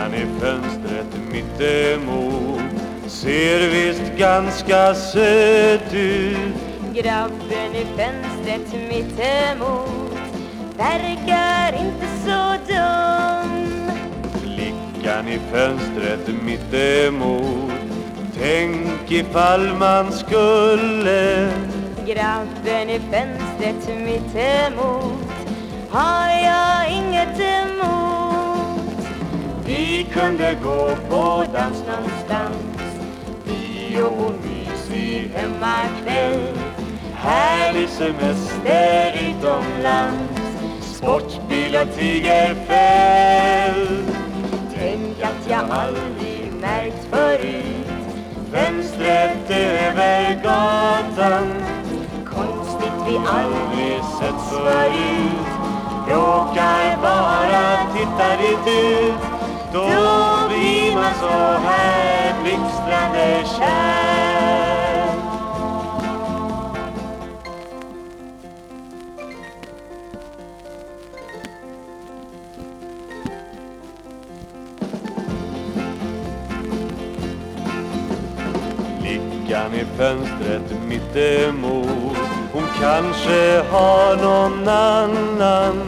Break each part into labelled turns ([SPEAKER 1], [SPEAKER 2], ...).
[SPEAKER 1] Flickan i fönstret mittemot ser visst ganska söt ut.
[SPEAKER 2] Grabben i fönstret mittemot verkar inte så dum.
[SPEAKER 1] Flickan i fönstret mittemot Tänk ifall man skulle.
[SPEAKER 2] Grabben i fönstret mittemot har jag inget emot
[SPEAKER 1] vi kunde gå på dans någonstans Bio och mysig hemmakväll Härlig semester utomlands. Sportbil och tigerfäll
[SPEAKER 2] Tänk att jag aldrig märkt förut.
[SPEAKER 1] Fönstret över gatan.
[SPEAKER 2] Konstigt vi aldrig
[SPEAKER 1] Aldrig sett förut. Råkar bara titta dit ut. Då blir man så här blixtrande kär. Flickan i fönstret mittemot Hon kanske har någon annan.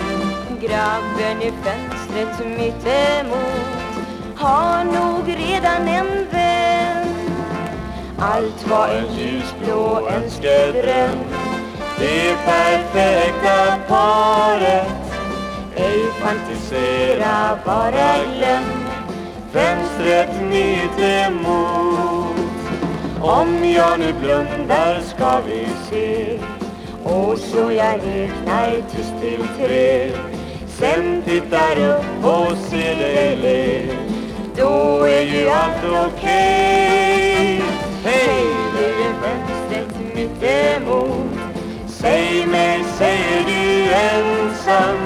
[SPEAKER 2] Grabben i fönstret mittemot har nog redan en vän. Allt var en ljusblå önskedröm.
[SPEAKER 1] Det perfekta paret.
[SPEAKER 2] Ej fantisera, bara glöm
[SPEAKER 1] Fönstret mittemot Om jag nu blundar ska vi se.
[SPEAKER 2] Och så jag räknar
[SPEAKER 1] tyst till tre. Sen tittar upp se ser dig. Le Då är ju allt okej. Hej,
[SPEAKER 2] du i fönstret mittemot
[SPEAKER 1] säg mig, säger du ensam?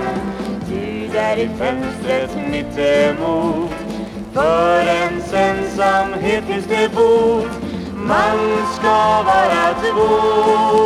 [SPEAKER 2] Du där i fönstret
[SPEAKER 1] mittemot För ens ensamhet finns det bot. Man ska vara två.